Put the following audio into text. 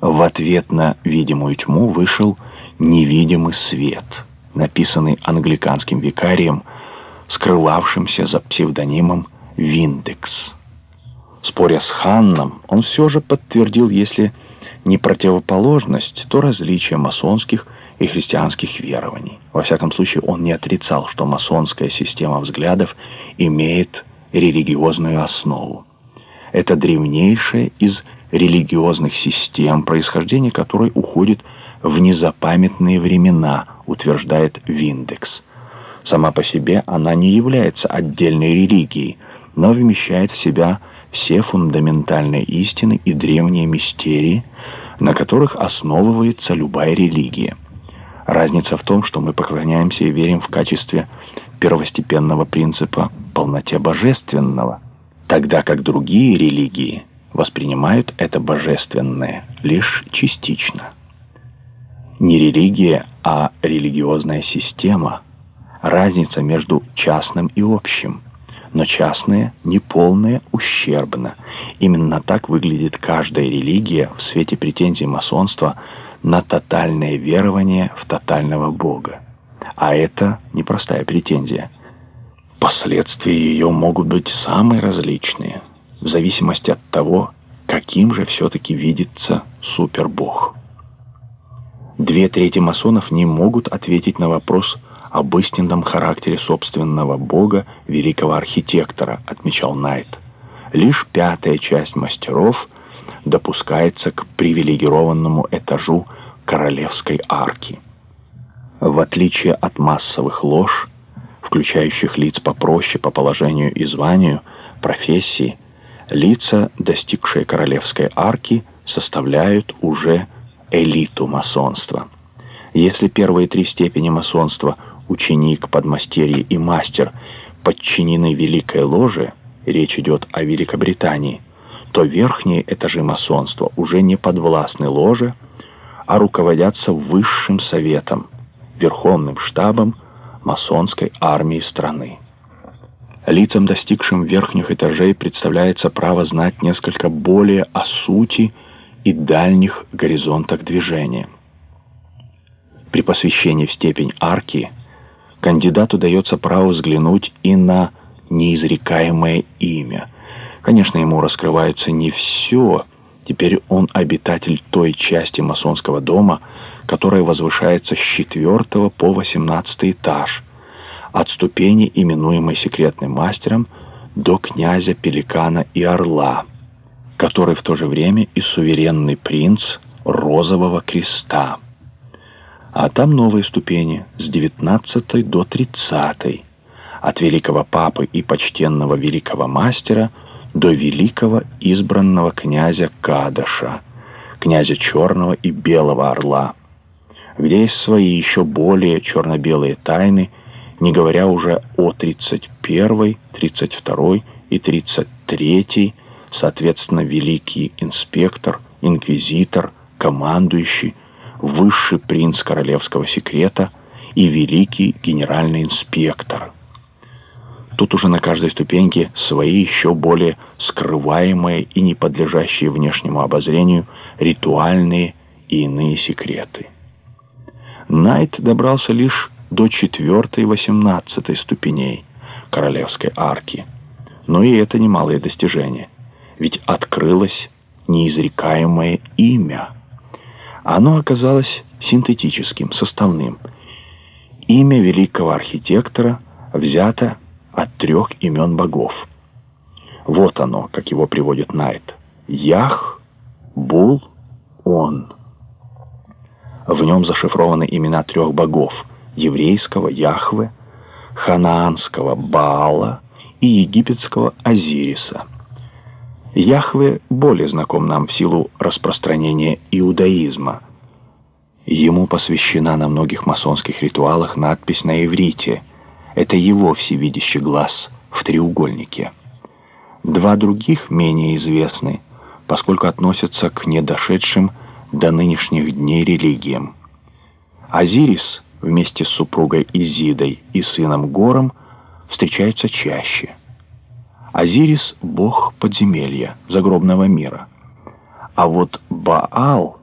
В ответ на видимую тьму вышел невидимый свет, написанный англиканским викарием, скрывавшимся за псевдонимом Виндекс. Споря с Ханном, он все же подтвердил, если не противоположность, то различие масонских и христианских верований. Во всяком случае, он не отрицал, что масонская система взглядов имеет религиозную основу. Это древнейшая из религиозных систем, происхождение которой уходит в незапамятные времена, утверждает Виндекс. Сама по себе она не является отдельной религией, но вмещает в себя все фундаментальные истины и древние мистерии, на которых основывается любая религия. Разница в том, что мы поклоняемся и верим в качестве первостепенного принципа полноте божественного, тогда как другие религии воспринимают это божественное лишь частично. Не религия, а религиозная система. Разница между частным и общим – но частное, неполное, ущербно. Именно так выглядит каждая религия в свете претензий масонства на тотальное верование в тотального Бога. А это непростая претензия. Последствия ее могут быть самые различные, в зависимости от того, каким же все-таки видится супербог. Две трети масонов не могут ответить на вопрос об истинном характере собственного бога, великого архитектора, отмечал Найт. Лишь пятая часть мастеров допускается к привилегированному этажу королевской арки. В отличие от массовых лож, включающих лиц попроще по положению и званию, профессии, лица, достигшие королевской арки, составляют уже элиту масонства. Если первые три степени масонства – ученик, подмастерье и мастер подчинены Великой Ложе, речь идет о Великобритании, то верхние этажи масонства уже не подвластны ложе, а руководятся высшим советом, верховным штабом масонской армии страны. Лицам, достигшим верхних этажей, представляется право знать несколько более о сути и дальних горизонтах движения. При посвящении в степень арки – кандидату дается право взглянуть и на неизрекаемое имя. Конечно, ему раскрывается не все. Теперь он обитатель той части масонского дома, которая возвышается с четвертого по восемнадцатый этаж, от ступени, именуемой секретным мастером, до князя Пеликана и Орла, который в то же время и суверенный принц Розового Креста. А там новые ступени с 19 до 30, от великого папы и почтенного великого мастера до великого избранного князя Кадаша, князя Черного и Белого Орла, где свои еще более черно-белые тайны, не говоря уже о 31, 32 и 33, соответственно, великий инспектор, инквизитор, командующий, высший принц королевского секрета и великий генеральный инспектор. Тут уже на каждой ступеньке свои еще более скрываемые и не подлежащие внешнему обозрению ритуальные и иные секреты. Найт добрался лишь до четвертой восемнадцатой ступеней королевской арки. Но и это немалое достижение, ведь открылось неизрекаемое имя – оно оказалось синтетическим, составным. Имя великого архитектора взято от трех имен богов. Вот оно, как его приводит Найт. Ях, Бул, Он. В нем зашифрованы имена трех богов – еврейского Яхве, ханаанского Баала и египетского Азириса – Яхве более знаком нам в силу распространения иудаизма. Ему посвящена на многих масонских ритуалах надпись на иврите. Это его всевидящий глаз в треугольнике. Два других менее известны, поскольку относятся к недошедшим до нынешних дней религиям. Азирис вместе с супругой Изидой и сыном Гором встречаются чаще – Азирис — бог подземелья, загробного мира. А вот Баал